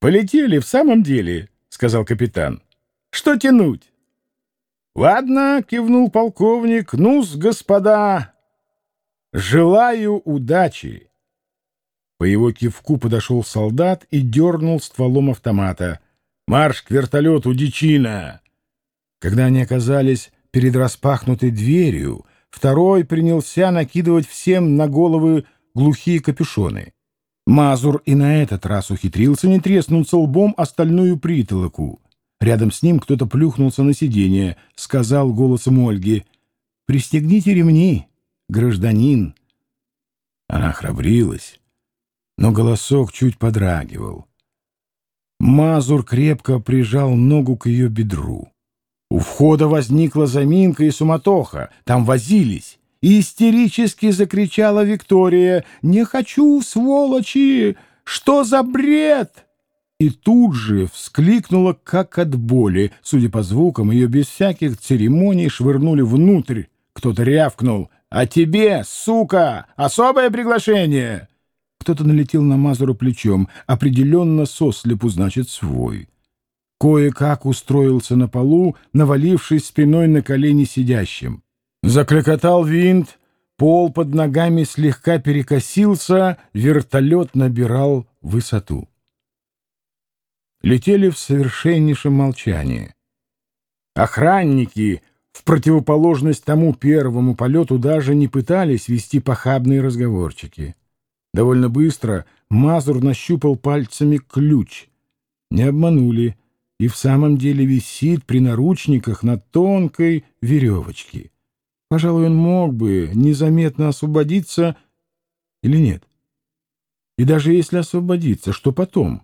«Полетели в самом деле», — сказал капитан. «Что тянуть?» «Ладно», — кивнул полковник, — «ну-с, господа, желаю удачи». По его кивку подошел солдат и дернул стволом автомата. «Марш к вертолету, дичина!» Когда они оказались перед распахнутой дверью, второй принялся накидывать всем на головы глухие капюшоны. Мазур и на этот раз ухитрился не треснуться лбом остальную притолоку. Рядом с ним кто-то плюхнулся на сиденье, сказал голосом Ольги «Пристегните ремни, гражданин». Она храбрилась, но голосок чуть подрагивал. Мазур крепко прижал ногу к ее бедру. У входа возникла заминка и суматоха. Там возились. Истерически закричала Виктория «Не хочу, сволочи! Что за бред?» И тут же вскликнула, как от боли. Судя по звукам, ее без всяких церемоний швырнули внутрь. Кто-то рявкнул «А тебе, сука, особое приглашение!» Кто-то налетел на Мазуру плечом. Определенно сослепу, значит, свой. Кое-как устроился на полу, навалившись спиной на колени сидящим. Закликотал винт, пол под ногами слегка перекосился, вертолет набирал высоту. Летели в совершеннейшем молчании. Охранники, в противоположность тому первому полету, даже не пытались вести похабные разговорчики. Довольно быстро Мазур нащупал пальцами ключ. Не обманули — и в самом деле висит при наручниках на тонкой веревочке. Пожалуй, он мог бы незаметно освободиться или нет. И даже если освободиться, что потом?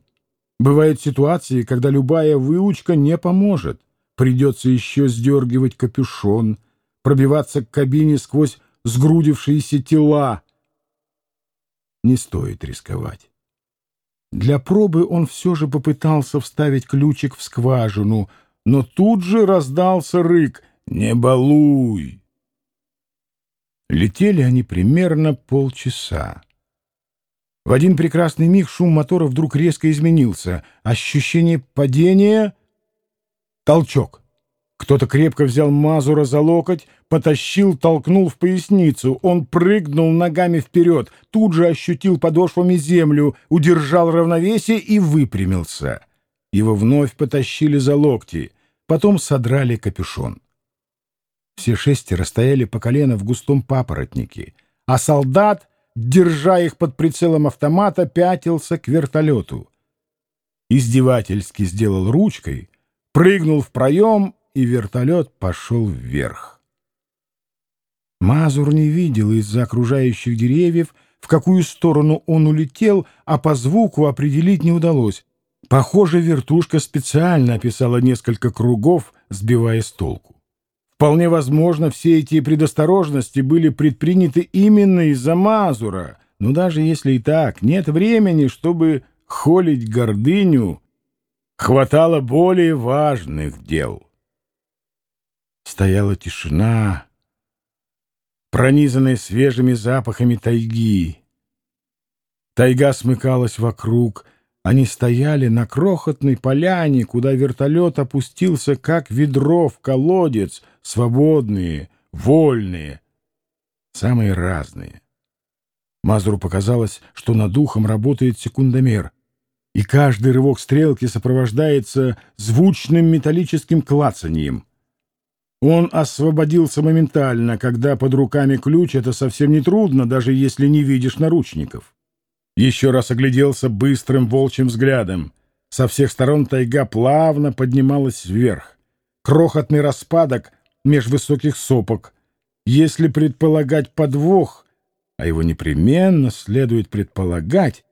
Бывают ситуации, когда любая выучка не поможет. Придется еще сдергивать капюшон, пробиваться к кабине сквозь сгрудившиеся тела. Не стоит рисковать. Для пробы он все же попытался вставить ключик в скважину, но тут же раздался рык «Не балуй!». Летели они примерно полчаса. В один прекрасный миг шум мотора вдруг резко изменился. Ощущение падения — толчок. Кто-то крепко взял Мазура за локоть, потащил, толкнул в поясницу. Он прыгнул ногами вперед, тут же ощутил подошвами землю, удержал равновесие и выпрямился. Его вновь потащили за локти, потом содрали капюшон. Все шестеро стояли по колено в густом папоротнике, а солдат, держа их под прицелом автомата, пятился к вертолету. Издевательски сделал ручкой, прыгнул в проем и вертолет пошел вверх. Мазур не видел из-за окружающих деревьев, в какую сторону он улетел, а по звуку определить не удалось. Похоже, вертушка специально описала несколько кругов, сбивая с толку. Вполне возможно, все эти предосторожности были предприняты именно из-за Мазура, но даже если и так, нет времени, чтобы холить гордыню, хватало более важных дел. Стояла тишина, пронизанная свежими запахами тайги. Тайга смыкалась вокруг. Они стояли на крохотной поляне, куда вертолет опустился, как ведро в колодец, свободные, вольные, самые разные. Мазру показалось, что над ухом работает секундомер, и каждый рывок стрелки сопровождается звучным металлическим клацаньем — он освободился моментально, когда под руками ключ — это совсем не трудно, даже если не видишь наручников. Еще раз огляделся быстрым волчьим взглядом. Со всех сторон тайга плавно поднималась вверх. Крохотный распадок меж высоких сопок. Если предполагать подвох, а его непременно следует предполагать,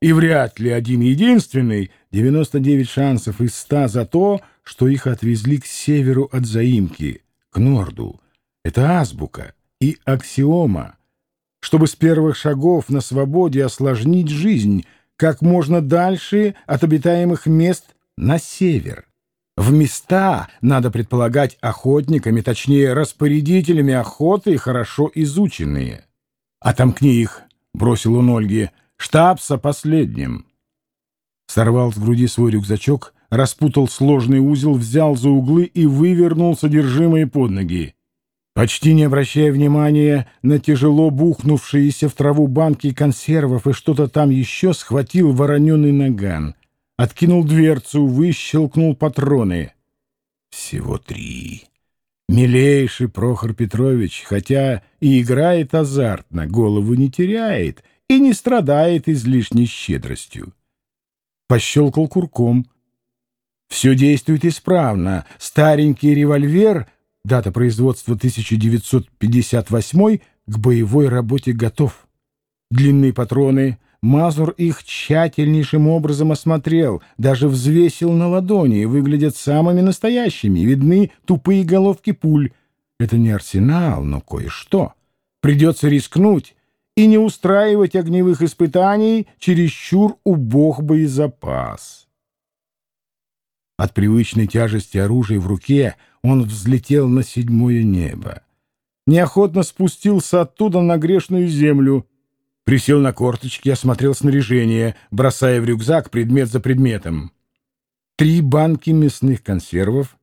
и вряд ли один единственный, 99 шансов из 100 за то, что их отвезли к северу от заимки, к Норду. Это азбука и аксиома, чтобы с первых шагов на свободе осложнить жизнь как можно дальше от обитаемых мест на север. В места, надо предполагать, охотниками, точнее, распорядителями охоты, хорошо изученные. «Отомкни их», — бросил он Ольге, — «штаб со последним». Сорвал с груди свой рюкзачок, распутал сложный узел, взял за углы и вывернул содержимое под ноги. Почти не обращая внимания на тяжело бухнувшиеся в траву банки консервов и что-то там еще, схватил вороненый наган. Откинул дверцу, выщелкнул патроны. Всего три. Милейший Прохор Петрович, хотя и играет азартно, голову не теряет и не страдает излишней щедростью. Пощелкал курком. Все действует исправно. Старенький револьвер Дата производства 1958 к боевой работе готов. Длинные патроны, Мазур их тщательнейшим образом осмотрел, даже взвесил на ладони и выглядят самыми настоящими, видны тупые головки пуль. Это не арсенал, но кое-что. Придется рискнуть и не устраивать огневых испытаний чересчур убог боезапас. От привычной тяжести оружия в руке — он взлетел на седьмое небо. Неохотно спустился оттуда на грешную землю, присел на корточки, осмотрел снаряжение, бросая в рюкзак предмет за предметом. Три банки мясных консервов.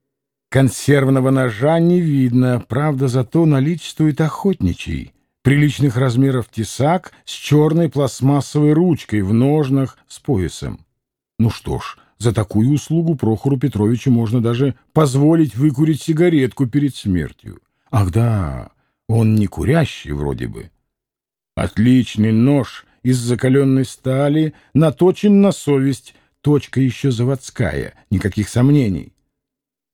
Консервного ножа не видно, правда, зато наличествует охотничий. Приличных размеров тесак с черной пластмассовой ручкой в ножнах с поясом. Ну что ж, за такую услугу Прохору Петровичу можно даже позволить выкурить сигаретку перед смертью. Ах да, он не курящий вроде бы. Отличный нож из закаленной стали, наточен на совесть, точка еще заводская, никаких сомнений.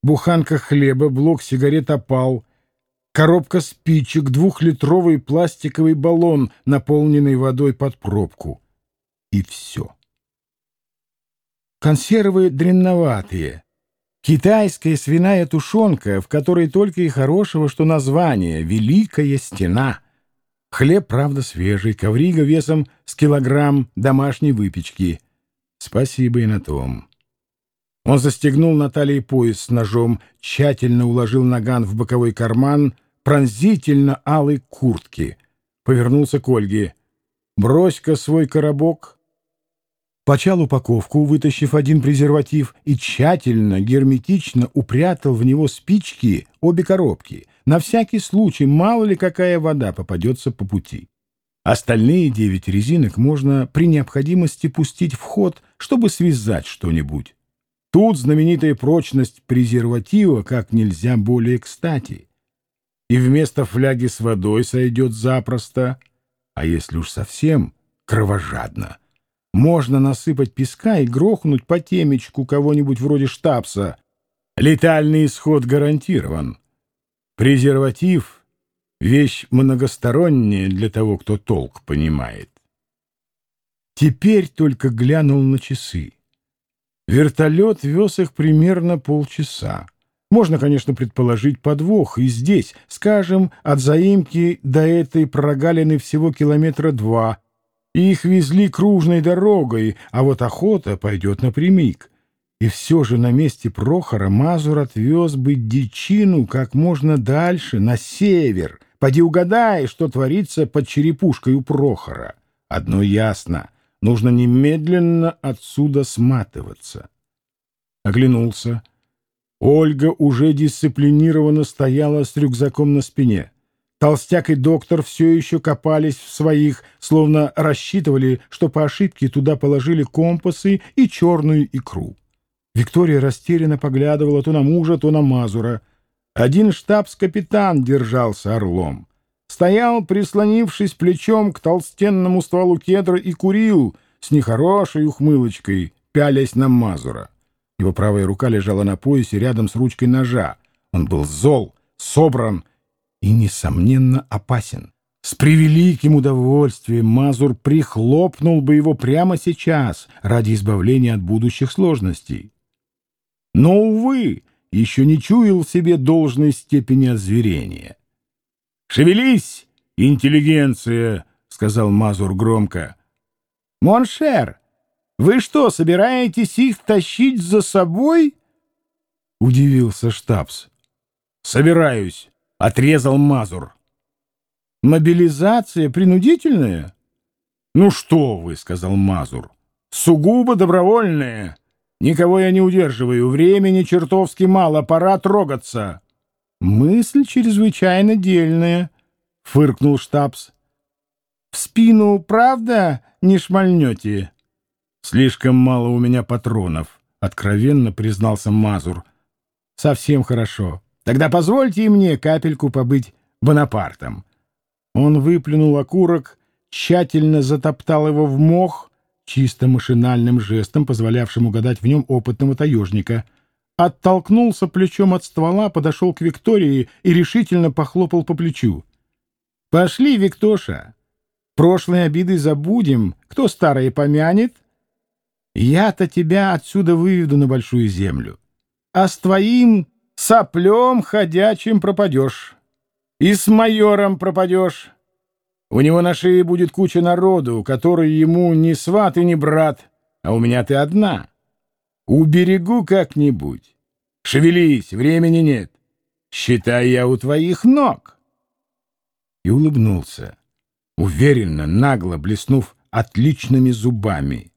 Буханка хлеба, блок сигарет опал, коробка спичек, двухлитровый пластиковый баллон, наполненный водой под пробку. И все. Консервы дренноватые. Китайская свиная тушенка, в которой только и хорошего, что название «Великая стена». Хлеб, правда, свежий, коврига весом с килограмм домашней выпечки. Спасибо и на том. Он застегнул на талии пояс с ножом, тщательно уложил наган в боковой карман пронзительно алой куртки. Повернулся к Ольге. «Брось-ка свой коробок» почал упаковку, вытащив один презерватив, и тщательно, герметично упрятал в него спички обе коробки, на всякий случай, мало ли какая вода попадется по пути. Остальные девять резинок можно при необходимости пустить в ход, чтобы связать что-нибудь. Тут знаменитая прочность презерватива как нельзя более кстати. И вместо фляги с водой сойдет запросто, а если уж совсем кровожадно — можно насыпать песка и грохнуть по темечку кого-нибудь вроде штабса. Летальный исход гарантирован. Презерватив — вещь многосторонняя для того, кто толк понимает. Теперь только глянул на часы. Вертолет вез их примерно полчаса. Можно, конечно, предположить подвох и здесь, скажем, от заимки до этой прогалины всего километра два — их везли кружной дорогой, а вот охота пойдет напрямик. И все же на месте Прохора Мазур отвез бы дичину как можно дальше, на север. Поди угадай, что творится под черепушкой у Прохора. Одно ясно — нужно немедленно отсюда сматываться. Оглянулся. Ольга уже дисциплинированно стояла с рюкзаком на спине — Толстяк и доктор все еще копались в своих, словно рассчитывали, что по ошибке туда положили компасы и черную икру. Виктория растерянно поглядывала то на мужа, то на Мазура. Один штабс-капитан держался орлом. Стоял, прислонившись плечом к толстенному стволу кедра и курил с нехорошей ухмылочкой, пялясь на Мазура. Его правая рука лежала на поясе рядом с ручкой ножа. Он был зол, собран и, несомненно, опасен. С превеликим удовольствием Мазур прихлопнул бы его прямо сейчас ради избавления от будущих сложностей. Но, увы, еще не чуял в себе должной степени озверения. «Шевелись, интеллигенция!» — сказал Мазур громко. «Mon cher, вы что, собираетесь их тащить за собой?» — удивился Штабс. «Собираюсь», — отрезал Мазур. «Мобилизация принудительная?» «Ну что вы», — сказал Мазур. сугубо добровольные. Никого я не удерживаю, времени чертовски мало, пора трогаться. Мысль чрезвычайно дельная, — фыркнул штабс. В спину, правда, не шмальнете? Слишком мало у меня патронов, — откровенно признался Мазур. Совсем хорошо. Тогда позвольте и мне капельку побыть Бонапартом. Он выплюнул окурок, тщательно затоптал его в мох, чисто машинальным жестом, позволявшим угадать в нем опытного таежника, оттолкнулся плечом от ствола, подошел к Виктории и решительно похлопал по плечу. — Пошли, Виктоша. Прошлые обиды забудем. Кто старое помянет? Я-то тебя отсюда выведу на большую землю. А с твоим соплем ходячим пропадешь. И с майором пропадешь. У него на шее будет куча народу, который ему ни сват и ни брат, а у меня ты одна. Уберегу как-нибудь. Шевелись, времени нет. Считай, я у твоих ног. И улыбнулся, уверенно, нагло блеснув отличными зубами.